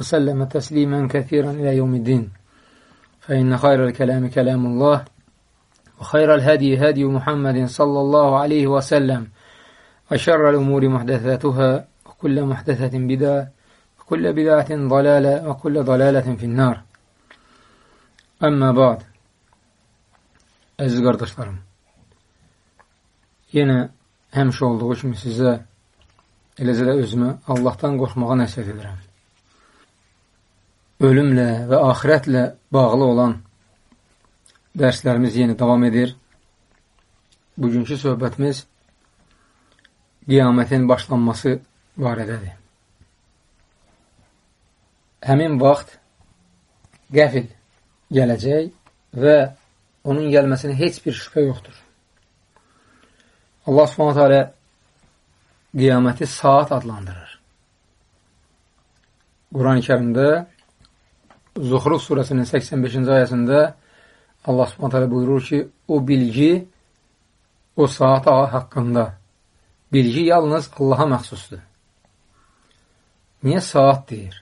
وسلم تسليما كثيرا إلى يوم الدين فإن خير الكلام كلام الله وخير الهدي هدي محمد صلى الله عليه وسلم وشر الأمور محدثاتها وكل محدثة بدعة وكل بدعة ضلالة وكل ضلالة في النار Əmmə ba'd Əziz qardaşlarım Yenə həmişə olduğu kimi sizə eləcə də özümə Allahdan qorxmağa nəsiyyət edirəm. Ölümlə və axirətlə bağlı olan dərslərimiz yenə davam edir. Bugünkü söhbətimiz qiyamətin başlanması barədədir. Həmin vaxt qəfil gələcək və onun gəlməsinə heç bir şübhə yoxdur. Allah subhanət hələ qiyaməti saat adlandırır. Quran-ı kərimdə Zuhruf surəsinin 85-ci ayəsində Allah subhanət hələ buyurur ki, o bilgi o saat haqqında bilgi yalnız Allaha məxsusdur. Niyə saat deyir?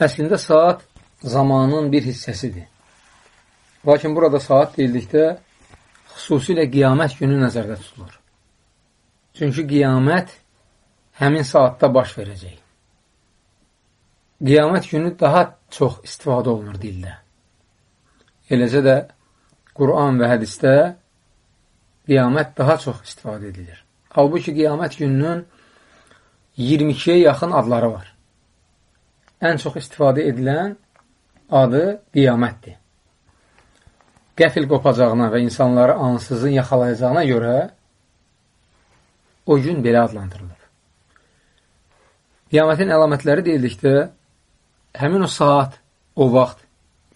Əslində saat zamanın bir hissəsidir. Lakin burada saat deyildikdə xüsusilə qiyamət günü nəzərdə tutulur. Çünki qiyamət həmin saatda baş verəcək. Qiyamət günü daha çox istifadə olunur dildə. Eləcə də Quran və hədisdə qiyamət daha çox istifadə edilir. Halbuki qiyamət gününün 22-yə yaxın adları var. Ən çox istifadə edilən adı qiyamətdir qəfil qopacağına və insanları ansızın yaxalayacağına görə o gün belə adlandırılır. Qiyamətin əlamətləri deyildikdə, həmin o saat, o vaxt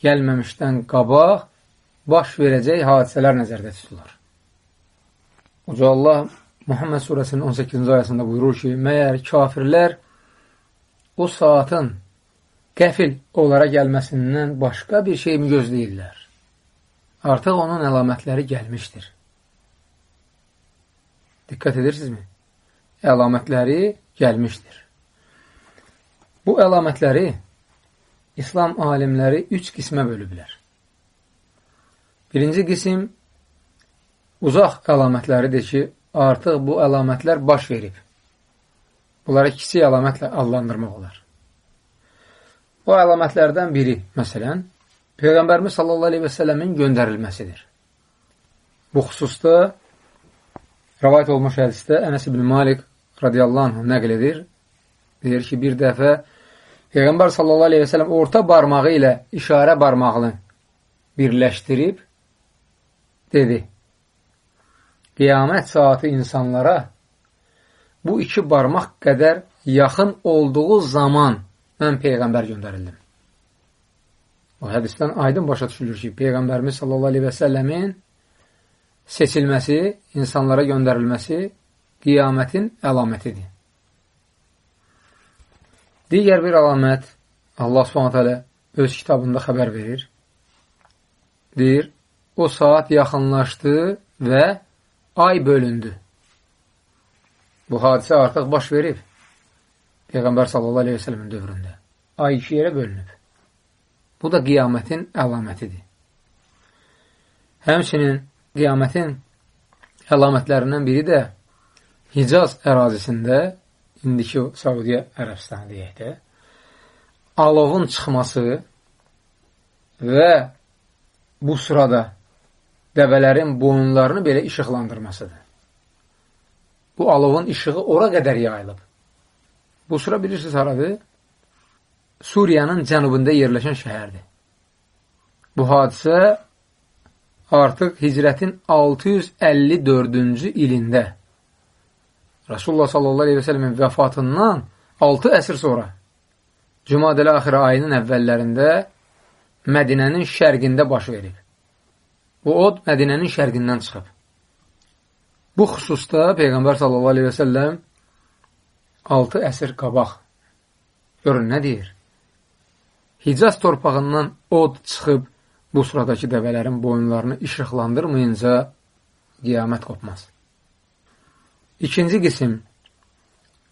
gəlməmişdən qabaq baş verəcək hadisələr nəzərdə tutulur. Uca Allah Muhammed surəsinin 18-ci ayəsində buyurur ki, məyər kafirlər o saatın qəfil onlara gəlməsindən başqa bir şey mi gözləyirlər? Artıq onun əlamətləri gəlmişdir. Diqqət edirsinizmi? Əlamətləri gəlmişdir. Bu əlamətləri İslam alimləri üç qismə bölüblər. Birinci qism uzaq əlamətləridir ki, artıq bu əlamətlər baş verib. Bunlara kiçik əlamətlə adlandırmaq olar. O əlamətlərdən biri, məsələn, Peyğəmbərimiz sallallahu aleyhi və sələmin göndərilməsidir. Bu xüsusda rəvayət olmuş hədisdə Ənəs ibn Malik radiyallahu anh nəql edir. Deyir ki, bir dəfə Peyğəmbər sallallahu aleyhi və sələm orta barmağı ilə işarə barmağını birləşdirib dedi. Qiyamət saatı insanlara bu iki barmaq qədər yaxın olduğu zaman mən Peyğəmbər göndərildim. O hədisdən aydın başa düşülür ki, Peyğəmbərimiz sallallahu aleyhi və səlləmin seçilməsi, insanlara göndərilməsi qiyamətin əlamətidir. Digər bir əlamət Allah subhanət hələ öz kitabında xəbər verir. Deyir, o saat yaxınlaşdı və ay bölündü. Bu hadisə artıq baş verib. Peyğəmbər sallallahu aleyhi və sələmin dövründə. Ay iki yerə bölünüb. Bu da qiyamətin əlamətidir. Həmçinin qiyamətin əlamətlərindən biri də Hicaz ərazisində, indiki Saudiya Ərəbistanı deyək də, alovun çıxması və bu sırada dəvələrin boyunlarını belə işıqlandırmasıdır. Bu alovun işığı ora qədər yayılıb. Bu sıra bilirsiniz haradır? Suriyanın cənubunda yerləşən şəhərdir. Bu hadisə artıq hicrətin 654-cü ilində Rasulullah sallallahu aleyhi və sələmin vəfatından 6 əsr sonra Cümadələ axirə ayının əvvəllərində Mədinənin şərqində baş verib. Bu od Mədinənin şərqindən çıxıb. Bu xüsusda Peyğəmbər sallallahu aleyhi və səlləm 6 əsr qabaq görün nə deyir? Hicaz torpağından od çıxıb bu sıradakı dəvələrin boyunlarını işıqlandırmayınca qiyamət qopmaz. İkinci qisim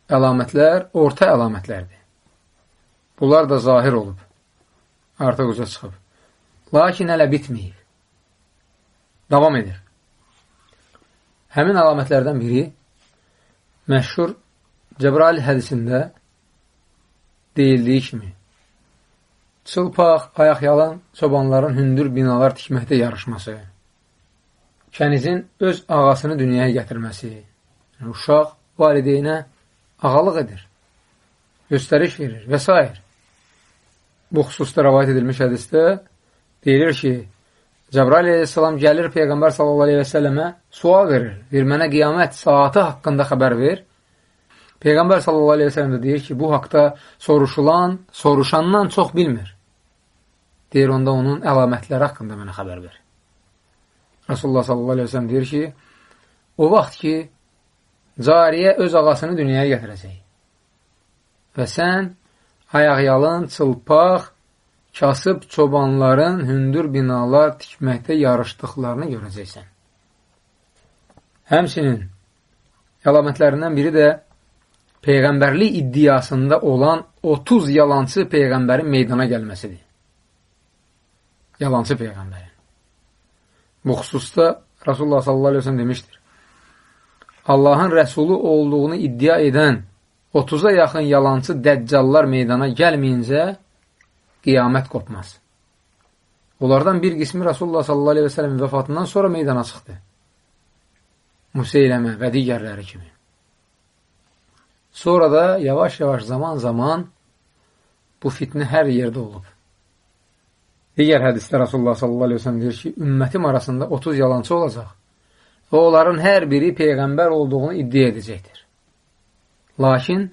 əlamətlər orta əlamətlərdir. Bunlar da zahir olub, artıq uca çıxıb. Lakin hələ bitməyib. Davam edir. Həmin əlamətlərdən biri məşhur Cəbrail hədisində deyildiyi kimi çılpaq, ayaq yalan çobanların hündür binalar tikməkdə yarışması, kənizin öz ağasını dünyaya gətirməsi, uşaq valideynə ağalıq edir, göstəriş verir və s. Bu xüsusda rəvayət edilmiş hədisdə deyilir ki, Cəbrail aleyhissalam gəlir Peyğəmbər sallallahu aleyhi və səlləmə sual verir, ver mənə qiyamət saatı haqqında xəbər ver. Peyğəmbər səlləm də deyir ki, bu haqda soruşulan, soruşandan çox bilmir. Deyir, onda onun əlamətləri haqqında mənə xəbər ver. Rasulullah sələm deyir ki, o vaxt ki, cariyə öz ağasını dünyaya gətirəcək. Və sən ayaqyalın, çılpaq, kasıb çobanların hündür binalar tikməkdə yarışdıqlarını görəcəksən. Həmsinin əlamətlərindən biri də Peyğəmbərlik iddiasında olan 30 yalancı Peyğəmbərin meydana gəlməsidir. Yalancı Peyğəmbərin. Bu xüsusda Rasulullah sallallahu aleyhi ve sellem demişdir. Allahın rəsulu olduğunu iddia edən 30-a yaxın yalancı dəccallar meydana gəlməyincə qiyamət qopmaz. Onlardan bir qismi Rasulullah sallallahu aleyhi və sələmin vəfatından sonra meydana çıxdı. Museyləmə və digərləri kimi. Sonra da yavaş-yavaş zaman-zaman bu fitnə hər yerdə olub. Digər hədisdə Rasulullah sallallahu aleyhi və sələm deyir ki, ümmətim arasında 30 yalancı olacaq və onların hər biri Peyğəmbər olduğunu iddia edəcəkdir. Lakin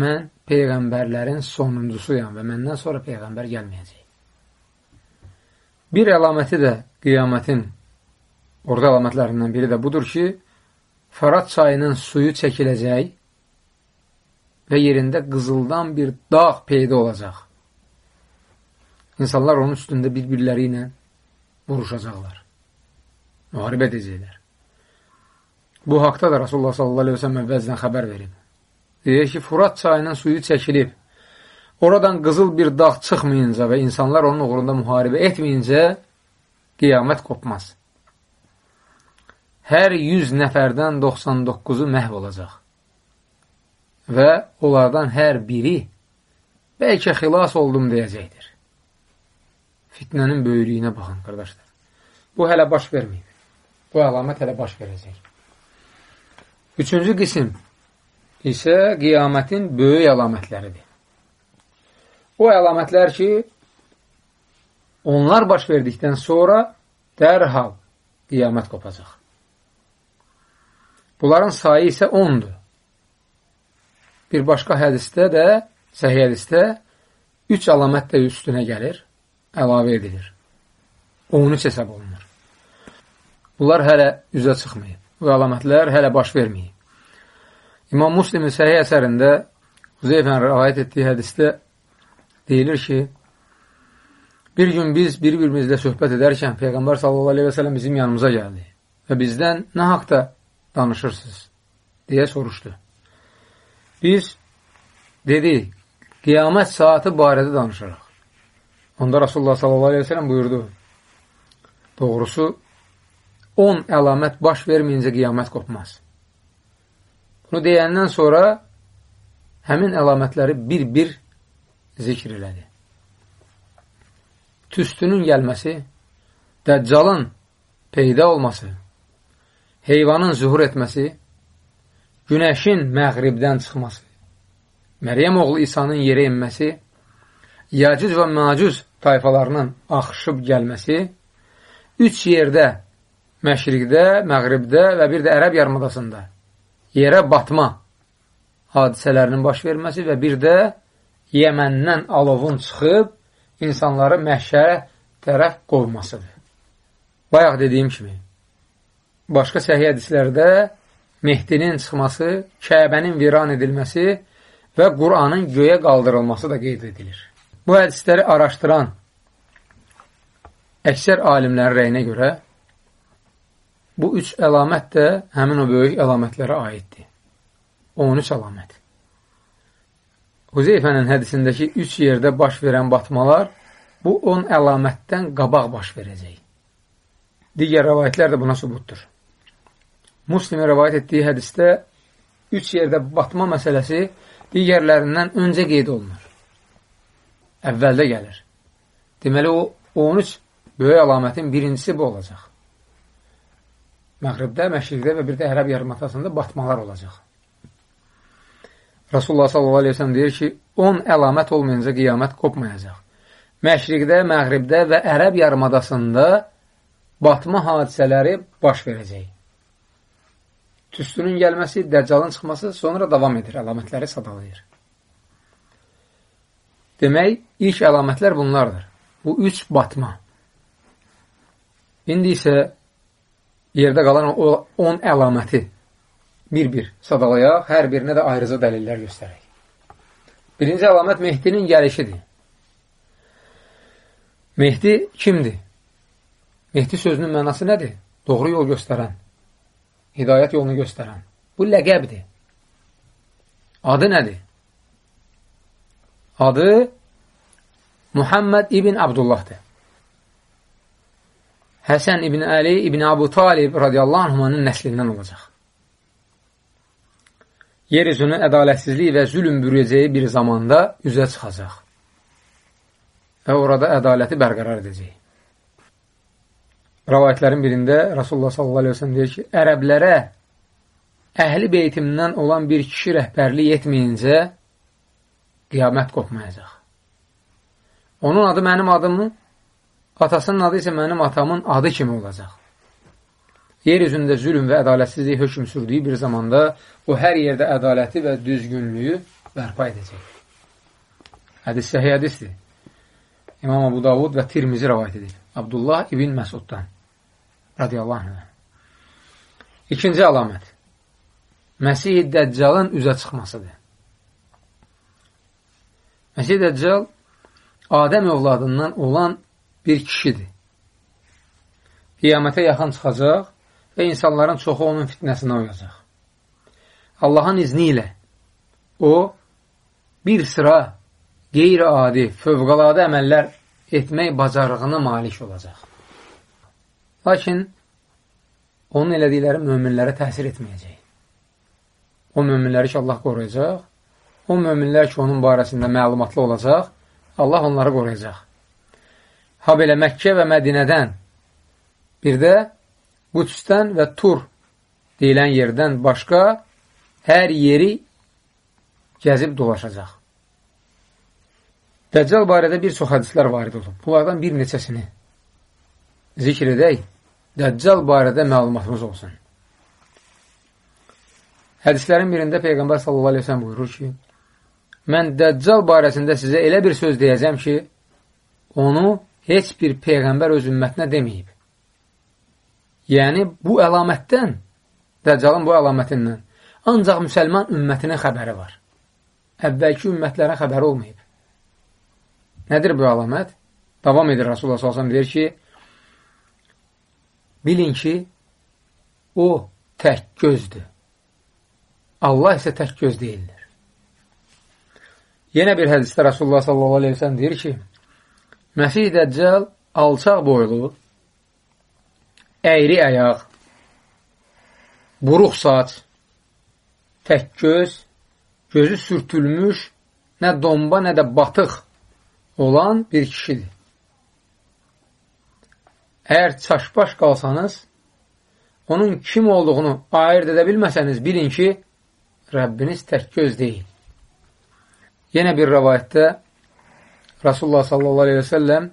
mən Peyğəmbərlərin sonuncusuyam və məndən sonra Peyğəmbər gəlməyəcək. Bir əlaməti də qiyamətin orada əlamətlərindən biri də budur ki, Fərat çayının suyu çəkiləcək və yerində qızıldan bir dağ peyda olacaq. İnsanlar onun üstündə bir-birləri ilə vuruşacaqlar müharibə edəcəklər. Bu haqda da Rasulullah sallallahu aleyhi ve sellem əvvəlcədən xəbər verib. Deyir ki, Furat çayının suyu çəkilib. Oradan qızıl bir dağ çıxmayınca və insanlar onun uğrunda müharibə etməyincə qiyamət qopmaz. Hər 100 nəfərdən 99-u məhv olacaq. Və onlardan hər biri bəlkə xilas oldum deyəcəkdir. Fitnənin böyülüyünə baxın, qardaşlar. Bu hələ baş verməyib. Bu əlamət hələ baş verəcək. Üçüncü qism isə qiyamətin böyük əlamətləridir. O əlamətlər ki, onlar baş verdikdən sonra dərhal qiyamət qopacaq. Bunların sayı isə 10-dur. Bir başqa hədisdə də, səhiyyə hədisdə 3 əlamət də üstünə gəlir, əlavə edilir. 13 hesab olunur. Bunlar hələ üzə çıxmayıb. Bu əlamətlər hələ baş verməyib. İmam Muslimin səhiyyə əsərində Huzeyfən rəvayət etdiyi hədisdə deyilir ki, bir gün biz bir-birimizlə söhbət edərkən Peyğəmbər və sələm bizim yanımıza gəldi və bizdən nə haqda danışırsınız deyə soruşdu. Biz dedi, qiyamət saatı barədə danışırıq. Onda Rasulullah və sələm buyurdu, doğrusu 10 əlamət baş verməyincə qiyamət qopmaz. Bunu deyəndən sonra həmin əlamətləri bir-bir zikr elədi. Tüstünün gəlməsi, dəccalın peyda olması, heyvanın zuhur etməsi, günəşin məğribdən çıxması, Məryəm oğlu İsa'nın yerə inməsi, Yacüz və Macüz tayfalarının axışıb gəlməsi, üç yerdə məşriqdə, məğribdə və bir də Ərəb yarımadasında yerə batma hadisələrinin baş verməsi və bir də Yəməndən alovun çıxıb insanları məhşərə tərəf qovmasıdır. Bayaq dediyim kimi, başqa səhiyyə hədislərdə Mehdinin çıxması, Kəbənin viran edilməsi və Quranın göyə qaldırılması da qeyd edilir. Bu hədisləri araşdıran əksər alimlərin rəyinə görə bu üç əlamət də həmin o böyük əlamətlərə aiddir. 13 əlamət. Huzeyfənin hədisindəki üç yerdə baş verən batmalar bu 10 əlamətdən qabaq baş verəcək. Digər rəvayətlər də buna sübutdur. Muslimin rəvayət etdiyi hədisdə üç yerdə batma məsələsi digərlərindən öncə qeyd olunur. Əvvəldə gəlir. Deməli, o 13 böyük əlamətin birincisi bu olacaq. Məğribdə, məşriqdə və bir də ərəb yarımatasında batmalar olacaq. Rasulullah s.a.v. deyir ki, 10 əlamət olmayınca qiyamət qopmayacaq. Məşriqdə, məğribdə və ərəb yarımadasında batma hadisələri baş verəcək. Tüstünün gəlməsi, dəccalın çıxması sonra davam edir, əlamətləri sadalayır. Demək, ilk əlamətlər bunlardır. Bu üç batma. İndi isə yerdə qalan o 10 əlaməti bir-bir sadalayaq, hər birinə də ayrıca dəlillər göstərək. Birinci əlamət Mehdinin gəlişidir. Mehdi kimdir? Mehdi sözünün mənası nədir? Doğru yol göstərən, hidayət yolunu göstərən. Bu ləqəbdir. Adı nədir? Adı Muhammed ibn Abdullahdır. Həsən ibn Əli ibn Abu Talib radiyallahu anhumanın nəslindən olacaq. Yer üzünü ədalətsizlik və zülüm bürüyəcəyi bir zamanda üzə çıxacaq və orada ədaləti bərqərar edəcək. Rəvayətlərin birində Rasulullah sallallahu aleyhi ve sellem deyir ki, ərəblərə əhli beytimdən olan bir kişi rəhbərlik etməyincə qiyamət qopmayacaq. Onun adı mənim adımı, atasının adı isə mənim atamın adı kimi olacaq. Yer üzündə zülüm və ədalətsizlik hökm sürdüyü bir zamanda o hər yerdə ədaləti və düzgünlüyü bərpa edəcək. Hədis səhiyyə hədisdir. İmam Abu Davud və Tirmizi rəvayət edir. Abdullah ibn Məsuddan radiyallahu anh. İkinci əlamət. Məsih-i Dəccalın üzə çıxmasıdır. Məsih-i Dəccal Adəm övladından olan bir kişidir. Qiyamətə yaxın çıxacaq və insanların çoxu onun fitnəsinə uyacaq. Allahın izni ilə o bir sıra qeyri-adi, fövqəladə əməllər etmək bacarığına malik olacaq. Lakin onun elədikləri möminlərə təsir etməyəcək. O möminləri ki, Allah qoruyacaq, o möminlər ki, onun barəsində məlumatlı olacaq, Allah onları qoruyacaq. Ha belə Məkkə və Mədinədən, bir də Qüdsdən və Tur deyilən yerdən başqa hər yeri gəzib dolaşacaq. Dəccal barədə bir çox hədislər varid olub. Bunlardan bir neçəsini zikr edək. Dəccal barədə məlumatımız olsun. Hədislərin birində Peyğəmbər sallallahu aleyhi ve sellem buyurur ki, mən Dəccal barəsində sizə elə bir söz deyəcəm ki, onu heç bir Peyğəmbər öz ümmətinə deməyib. Yəni, bu əlamətdən, Dəccalın bu əlamətindən ancaq müsəlman ümmətinin xəbəri var. Əvvəlki ümmətlərə xəbəri olmayıb. Nədir bu əlamət? Davam edir Rasulullah s.ə.v deyir ki, bilin ki, o tək gözdür. Allah isə tək göz deyildir. Yenə bir hədisdə Rasulullah s.ə.v deyir ki, Məsih Dəccal alçaq boylu, əyri əyaq, buruq saç, tək göz, gözü sürtülmüş, nə domba, nə də batıq olan bir kişidir. Əgər çaşbaş qalsanız, onun kim olduğunu ayırt edə bilməsəniz, bilin ki, Rəbbiniz tək göz deyil. Yenə bir rəvayətdə Rasulullah sallallahu aleyhi və səlləm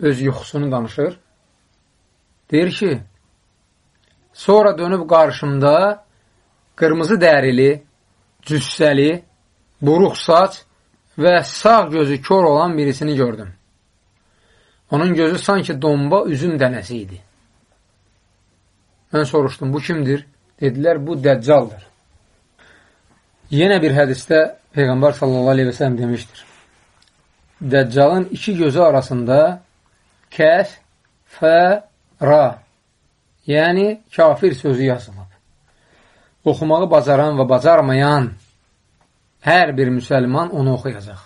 öz yuxusunu danışır. Deyir ki, sonra dönüb qarşımda qırmızı dərili, cüssəli, buruq saç və sağ gözü kör olan birisini gördüm. Onun gözü sanki domba üzüm dənəsi idi. Mən soruşdum, bu kimdir? Dedilər, bu dəccaldır. Yenə bir hədisdə Peyğəmbər sallallahu aleyhi və sələm demişdir. Dəccalın iki gözü arasında kəf, fə, ra yəni kafir sözü yazılıb. Oxumağı bacaran və bacarmayan hər bir müsəlman onu oxuyacaq.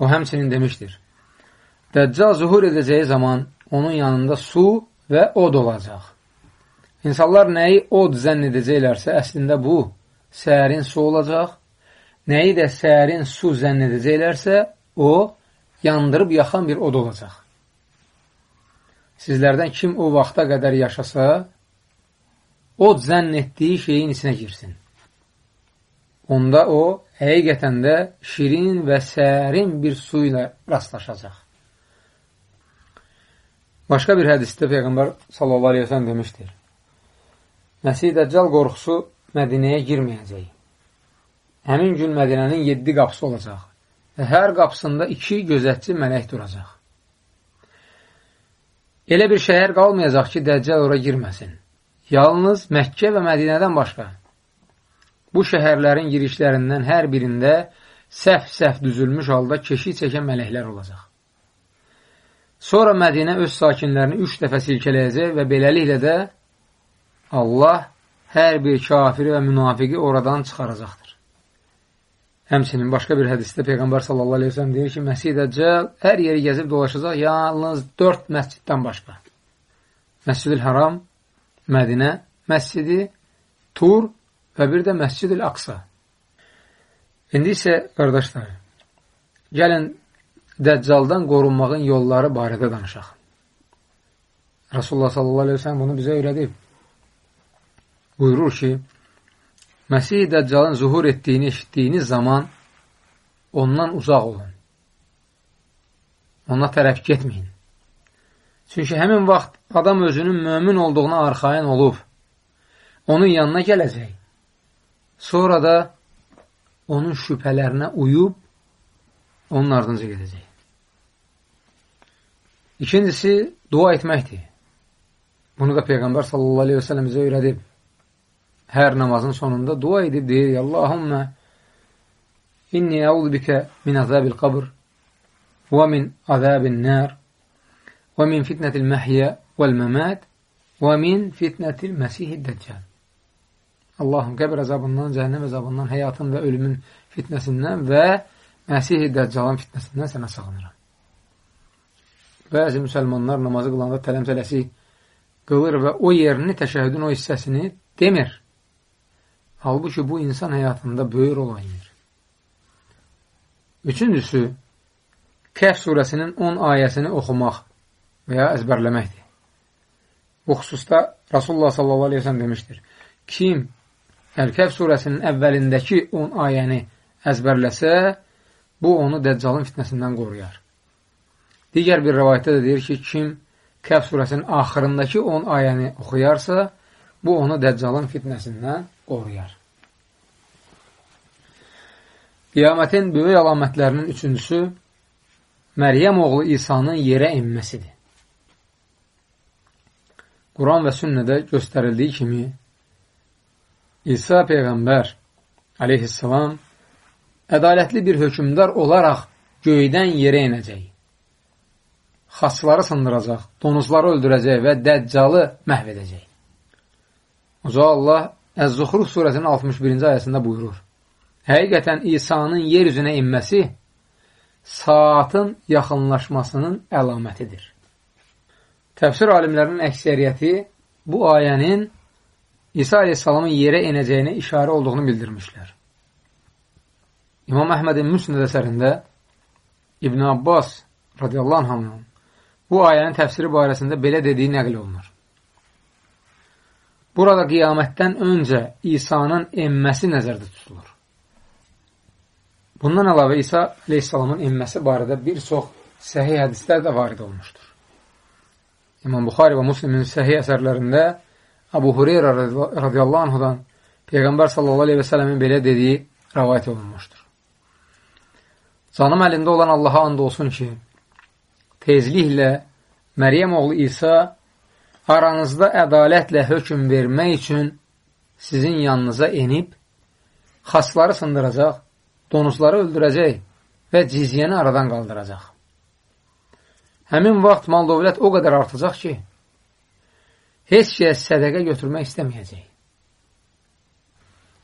O həmçinin demişdir. Dəccal zuhur edəcəyi zaman onun yanında su və od olacaq. İnsanlar nəyi od zənn edəcəklərsə, əslində bu, səhərin su olacaq. Nəyi də səhərin su zənn edəcəklərsə, o, yandırıb yaxan bir od olacaq. Sizlərdən kim o vaxta qədər yaşasa, od zənn etdiyi şeyin içinə girsin. Onda o, həqiqətən də şirin və sərin bir su ilə rastlaşacaq. Başqa bir hədisdə Peyğəmbər sallallahu aleyhi ve sellem demişdir. Məsih Dəccal qorxusu Mədinəyə girməyəcək. Həmin gün Mədinənin yeddi qapısı olacaq və hər qapısında iki gözətçi mələk duracaq. Elə bir şəhər qalmayacaq ki, Dəccal ora girməsin. Yalnız Məkkə və Mədinədən başqa. Bu şəhərlərin girişlərindən hər birində səhv-səhv düzülmüş halda keşik çəkən mələklər olacaq. Sonra Mədinə öz sakinlərini üç dəfə silkələyəcək və beləliklə də Allah hər bir kafiri və münafiqi oradan çıxaracaqdır. Həmçinin başqa bir hədisdə Peyğəmbər sallallahu aleyhi ve sellem deyir ki, Məsih Dəccəl hər yeri gəzib dolaşacaq, yalnız dörd məsciddən başqa. Məscid-ül Haram, Mədinə məscidi, Tur və bir də Məscid-ül Aqsa. İndi isə, qardaşlar, gəlin Dəccaldan qorunmağın yolları barədə danışaq. Rasulullah sallallahu aleyhi ve sellem bunu bizə öyrədib. Buyurur ki, Məsih Dəccalın zuhur etdiyini eşitdiyiniz zaman ondan uzaq olun. Ona tərəf getməyin. Çünki həmin vaxt adam özünün mömin olduğuna arxain olub, onun yanına gələcək. Sonra da onun şübhələrinə uyub, onun ardınca gedəcək. İkincisi, dua etməkdir. Bunu da Peyğəmbər sallallahu aleyhi ve sellem bizə öyrədib hər namazın sonunda dua edib deyir, Allahümmə inni əudu bikə min əzəbil qabr və min əzəbil nər və min fitnətil məhyə vəl-məmət və min fitnətil məsihid dəccal. Allahım qəbir əzabından, cəhənnəm əzabından, həyatın və ölümün fitnəsindən və Məsih-i Dəccalın fitnəsindən sənə sağınıram. Bəzi müsəlmanlar namazı qılanda tələmsələsi qılır və o yerini, təşəhüdün o hissəsini demir. Halbuki bu insan həyatında böyük rol oynayır. Üçüncüsü, Kəhv surəsinin 10 ayəsini oxumaq və ya əzbərləməkdir. Bu xüsusda Rasulullah sallallahu aleyhi ve sellem demişdir. Kim Əl-Kəhv surəsinin əvvəlindəki 10 ayəni əzbərləsə, bu onu Dəccalın fitnəsindən qoruyar. Digər bir rəvayətdə də deyir ki, kim Kəhv surəsinin axırındakı 10 ayəni oxuyarsa, bu onu Dəccalın fitnəsindən qoruyar. Qiyamətin böyük əlamətlərinin üçüncüsü Məryəm oğlu İsa'nın yerə inməsidir. Quran və sünnədə göstərildiyi kimi İsa Peyğəmbər aleyhissalam ədalətli bir hökumdar olaraq göydən yerə inəcək. Xasları sındıracaq, donuzları öldürəcək və dəccalı məhv edəcək. Uca Allah Əz-Zuxruf surəsinin 61-ci ayəsində buyurur. Həqiqətən İsa'nın yer üzünə inməsi saatın yaxınlaşmasının əlamətidir. Təfsir alimlərinin əksəriyyəti bu ayənin İsa aleyhissalamın yerə inəcəyinə işarə olduğunu bildirmişlər. İmam Əhmədin Müsnəd əsərində İbn Abbas radiyallahu anh bu ayənin təfsiri barəsində belə dediyi nəql olunur. Burada qiyamətdən öncə İsa'nın enməsi nəzərdə tutulur. Bundan əlavə İsa aleyhissalamın enməsi barədə bir çox səhih hədislər də varid olmuşdur. İmam Buxari və Muslimin səhih əsərlərində Abu Hureyra radiyallahu anhudan Peyğəmbər sallallahu aleyhi və sələmin belə dediyi rəvayət olunmuşdur. Canım əlində olan Allaha and olsun ki, tezliklə Məryəm oğlu İsa aranızda ədalətlə hökm vermək üçün sizin yanınıza enib, xasları sındıracaq, donuzları öldürəcək və cizyəni aradan qaldıracaq. Həmin vaxt mal dövlət o qədər artacaq ki, heç kəs sədəqə götürmək istəməyəcək.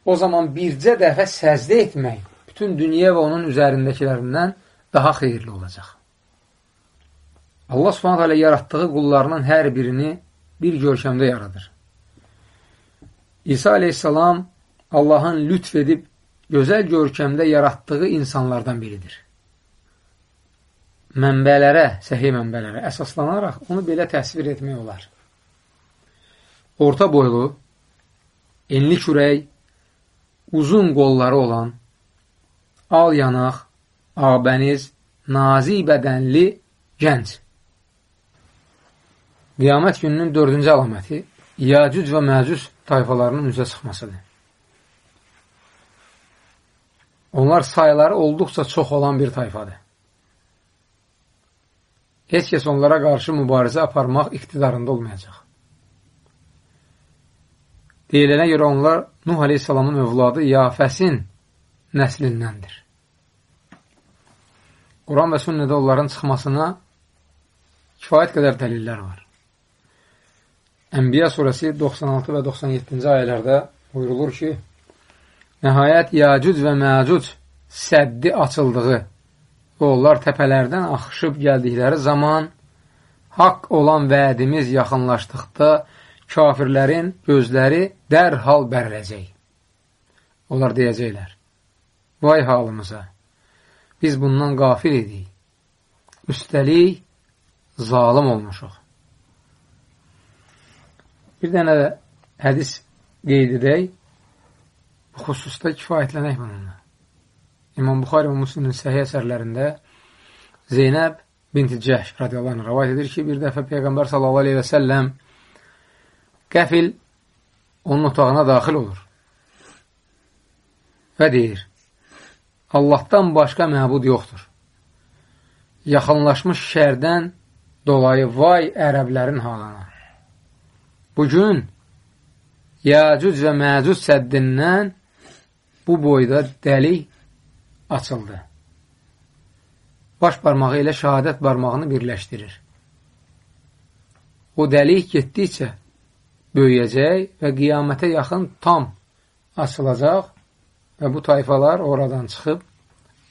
O zaman bircə dəfə səzdə etmək bütün dünya və onun üzərindəkilərindən daha xeyirli olacaq. Allah subhanət hələ yaratdığı qullarının hər birini bir görkəmdə yaradır. İsa aleyhissalam Allahın lütf edib gözəl görkəmdə yaratdığı insanlardan biridir. Mənbələrə, səhiy mənbələrə əsaslanaraq onu belə təsvir etmək olar. Orta boylu, enli kürək, uzun qolları olan, al yanaq, ağbəniz, nazik bədənli gənc. Qiyamət gününün dördüncü əlaməti Yacüc və Məcüc tayfalarının üzə çıxmasıdır. Onlar sayıları olduqca çox olan bir tayfadır. Heç kəs onlara qarşı mübarizə aparmaq iqtidarında olmayacaq. Deyilənə görə onlar Nuh Aleyhisselamın övladı Yafəsin nəslindəndir. Quran və sünnədə onların çıxmasına kifayət qədər dəlillər var. Ənbiya surəsi 96 və 97-ci ayələrdə buyurulur ki, Nəhayət Yacüc və Məcüc səddi açıldığı və onlar təpələrdən axışıb gəldikləri zaman haqq olan vədimiz yaxınlaşdıqda kafirlərin gözləri dərhal bəriləcək. Onlar deyəcəklər, vay halımıza, biz bundan qafil idik. Üstəlik, zalim olmuşuq. Bir dənə də hədis qeyd edək bu xüsusda kifayətlənək bununla. İmam Buxari və Müslimin səhiyyə əsərlərində Zeynəb binti Cəhş radiyallahu anh rəvayət edir ki, bir dəfə Peyğəmbər sallallahu aleyhi və səlləm qəfil onun otağına daxil olur və deyir, Allahdan başqa məbud yoxdur. Yaxınlaşmış şərdən dolayı vay ərəblərin halına. Bugün Yəcüc və Məcüc səddindən bu boyda dəlik açıldı. Baş barmağı ilə şəhadət barmağını birləşdirir. O dəlik getdikcə böyüyəcək və qiyamətə yaxın tam açılacaq və bu tayfalar oradan çıxıb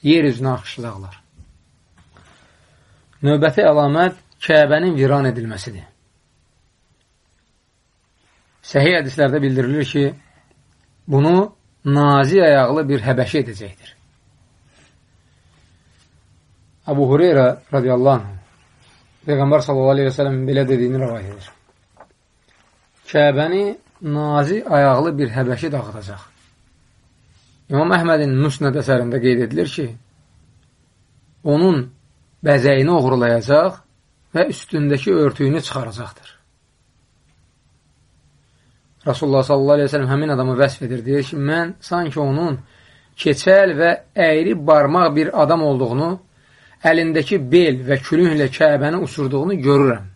yer üzünə axışacaqlar. Növbəti əlamət Kəbənin viran edilməsidir. Səhih hədislərdə bildirilir ki, bunu nazi ayaqlı bir həbəşi edəcəkdir. Əbu Hureyra radiyallahu anh Peyğəmbər sallallahu aleyhi və sələm belə dediyini rəvayət edir. Kəbəni nazi ayaqlı bir həbəşi dağıdacaq. İmam Əhmədin Müsnəd əsərində qeyd edilir ki, onun bəzəyini oğrulayacaq və üstündəki örtüyünü çıxaracaqdır. Rasulullah sallallahu aleyhi ve sellem həmin adamı vəsf edir. Deyir ki, mən sanki onun keçəl və əyri barmaq bir adam olduğunu, əlindəki bel və külünglə Kəbəni uçurduğunu görürəm.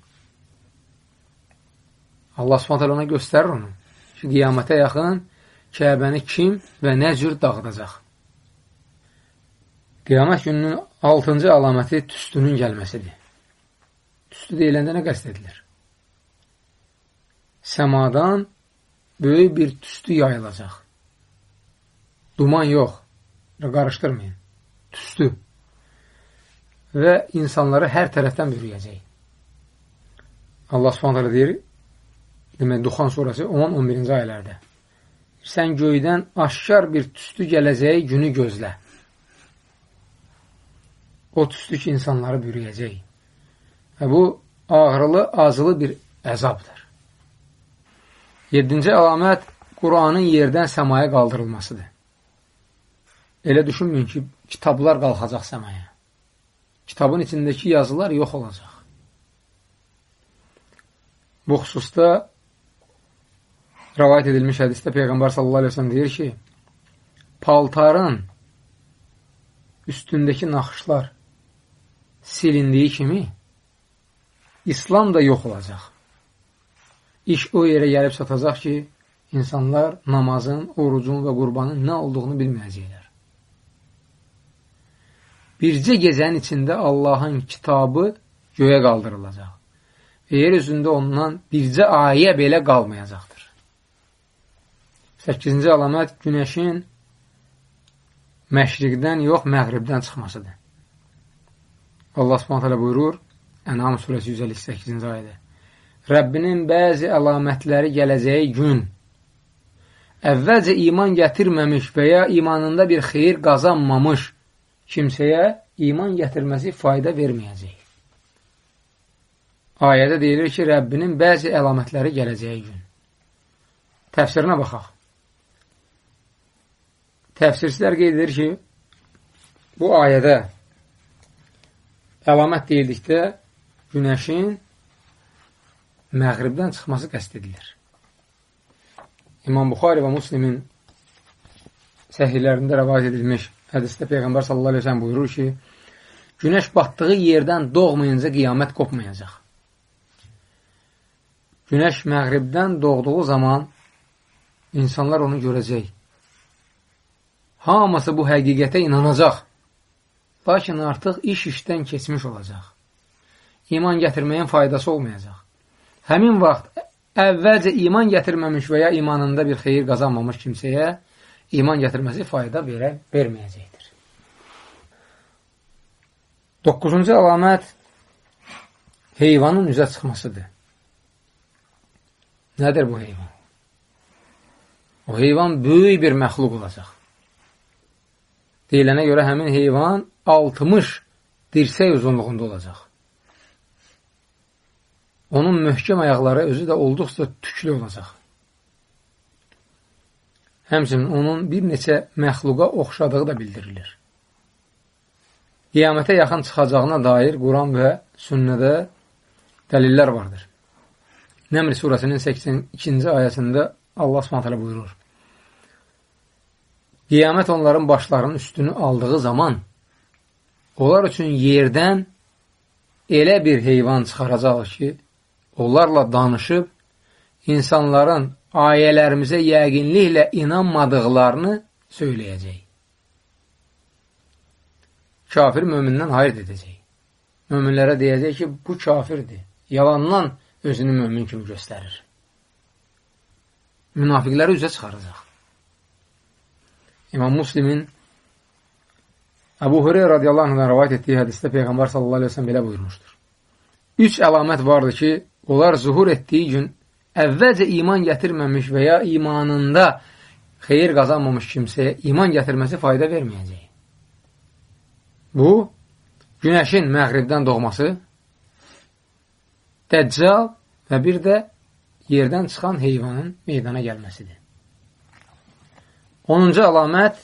Allah subhanət ona göstərir onu. Ki, qiyamətə yaxın Kəbəni kim və nə cür dağıdacaq. Qiyamət gününün altıncı əlaməti tüstünün gəlməsidir. Tüstü deyiləndə nə qəst edilir? Səmadan böyük bir tüstü yayılacaq. Duman yox, qarışdırmayın. Tüstü. Və insanları hər tərəfdən bürüyəcək. Allah subhanətlə deyir, demək, Duxan surası 10-11-ci ayələrdə. Sən göydən aşkar bir tüstü gələcəyi günü gözlə. O tüstü ki, insanları bürüyəcək. Və bu, ağrılı, azılı bir əzabdır. Yedinci əlamət Quranın yerdən səmaya qaldırılmasıdır. Elə düşünməyin ki, kitablar qalxacaq səmaya. Kitabın içindəki yazılar yox olacaq. Bu xüsusda rəvayət edilmiş hədisdə Peyğəmbər sallallahu aleyhi ve deyir ki, paltarın üstündəki naxışlar silindiyi kimi İslam da yox olacaq. İş o yerə gəlib çatacaq ki, insanlar namazın, orucun və qurbanın nə olduğunu bilməyəcəklər. Bircə gecənin içində Allahın kitabı göyə qaldırılacaq. Və yer üzündə ondan bircə ayə belə qalmayacaqdır. 8-ci əlamət günəşin məşriqdən yox, məğribdən çıxmasıdır. Allah subhanət hələ buyurur, Ənam surəsi 158-ci ayədə. Rəbbinin bəzi əlamətləri gələcəyi gün əvvəlcə iman gətirməmiş və ya imanında bir xeyir qazanmamış kimsəyə iman gətirməsi fayda verməyəcək. Ayədə deyilir ki, Rəbbinin bəzi əlamətləri gələcəyi gün. Təfsirinə baxaq. Təfsirsizlər qeyd edir ki, bu ayədə əlamət deyildikdə günəşin məğribdən çıxması qəst edilir. İmam Buxari və Muslimin səhirlərində rəvayət edilmiş hədisdə Peyğəmbər sallallahu aleyhi ve sellem buyurur ki, günəş batdığı yerdən doğmayınca qiyamət qopmayacaq. Günəş məğribdən doğduğu zaman insanlar onu görəcək. Hamısı bu həqiqətə inanacaq. Lakin artıq iş işdən keçmiş olacaq. İman gətirməyin faydası olmayacaq. Həmin vaxt əvvəlcə iman gətirməmiş və ya imanında bir xeyir qazanmamış kimsəyə iman gətirməsi fayda verə, verməyəcəkdir. 9-cu əlamət heyvanın üzə çıxmasıdır. Nədir bu heyvan? O heyvan böyük bir məxluq olacaq. Deyilənə görə həmin heyvan 60 dirsək uzunluğunda olacaq. Onun möhkəm ayaqları özü də olduqca tüklü olacaq. Həmçinin onun bir neçə məxluqa oxşadığı da bildirilir. Qiyamətə yaxın çıxacağına dair Quran və sünnədə dəlillər vardır. Nəmr surəsinin 82-ci ayəsində Allah s.ə. buyurur. Qiyamət onların başlarının üstünü aldığı zaman onlar üçün yerdən elə bir heyvan çıxaracaq ki, onlarla danışıb insanların ayələrimizə yəqinliklə inanmadıqlarını söyləyəcək. Kafir mömindən hayır edəcək. Möminlərə deyəcək ki, bu kafirdir. Yalandan özünü mömin kimi göstərir. Münafiqləri üzə çıxaracaq. İmam Muslimin Əbu Hüreyyə radiyallahu anhdan rəvayət etdiyi hədisdə Peyğəmbər sallallahu aleyhi ve sellem belə buyurmuşdur. Üç əlamət vardır ki, onlar zuhur etdiyi gün əvvəlcə iman gətirməmiş və ya imanında xeyir qazanmamış kimsəyə iman gətirməsi fayda verməyəcək. Bu, günəşin məğribdən doğması, dəccal və bir də yerdən çıxan heyvanın meydana gəlməsidir. 10-cu əlamət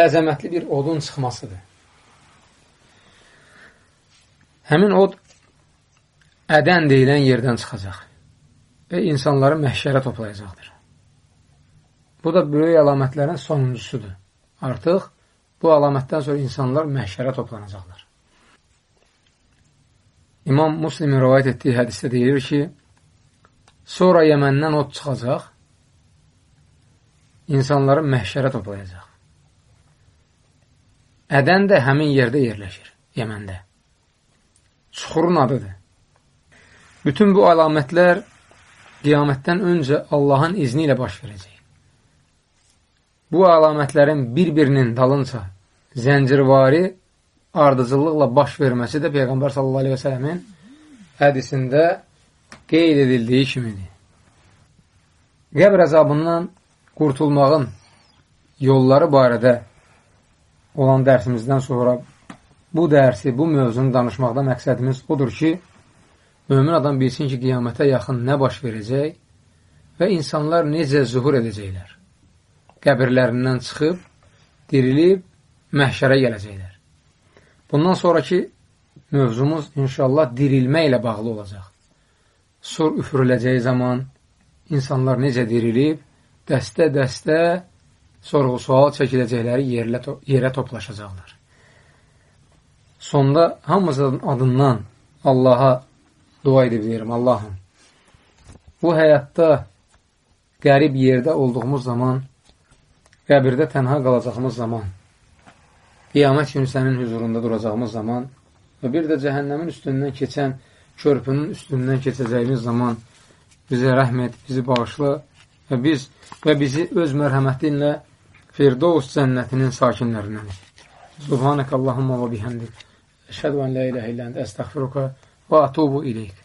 əzəmətli bir odun çıxmasıdır. Həmin od ədən deyilən yerdən çıxacaq və insanları məhşərə toplayacaqdır. Bu da böyük əlamətlərin sonuncusudur. Artıq bu əlamətdən sonra insanlar məhşərə toplanacaqlar. İmam Muslimin rəvayət etdiyi hədisdə deyilir ki, sonra Yəməndən od çıxacaq, insanları məhşərə toplayacaq. Ədən də həmin yerdə yerləşir, Yəməndə. Çuxurun adıdır. Bütün bu əlamətlər qiyamətdən öncə Allahın izni ilə baş verəcək. Bu əlamətlərin bir-birinin dalınca zəncirvari ardıcıllıqla baş verməsi də Peyğəmbər sallallahu aleyhi və sələmin hədisində qeyd edildiyi kimidir. Qəbr əzabından qurtulmağın yolları barədə olan dərsimizdən sonra bu dərsi, bu mövzunu danışmaqda məqsədimiz odur ki, Mömin adam bilsin ki, qiyamətə yaxın nə baş verəcək və insanlar necə zuhur edəcəklər. Qəbirlərindən çıxıb, dirilib, məhşərə gələcəklər. Bundan sonraki mövzumuz inşallah dirilmə ilə bağlı olacaq. Sur üfürüləcəyi zaman insanlar necə dirilib, dəstə-dəstə sorğu-sual çəkiləcəkləri yerlə, yerə toplaşacaqlar. sonda hamımızın adından Allaha dua edib deyirəm. Allahım, bu həyatda qərib yerdə olduğumuz zaman, qəbirdə tənha qalacağımız zaman, qiyamət günü sənin huzurunda duracağımız zaman və bir də cəhənnəmin üstündən keçən körpünün üstündən keçəcəyimiz zaman bizə rəhm et, bizi bağışla və biz və bizi öz mərhəmətinlə Firdovs cənnətinin sakinlərindən. Subhanək Allahumma və bihəmdik. Əşhədu ən la iləhə illəndə əstəxfiruka və atubu iləyik.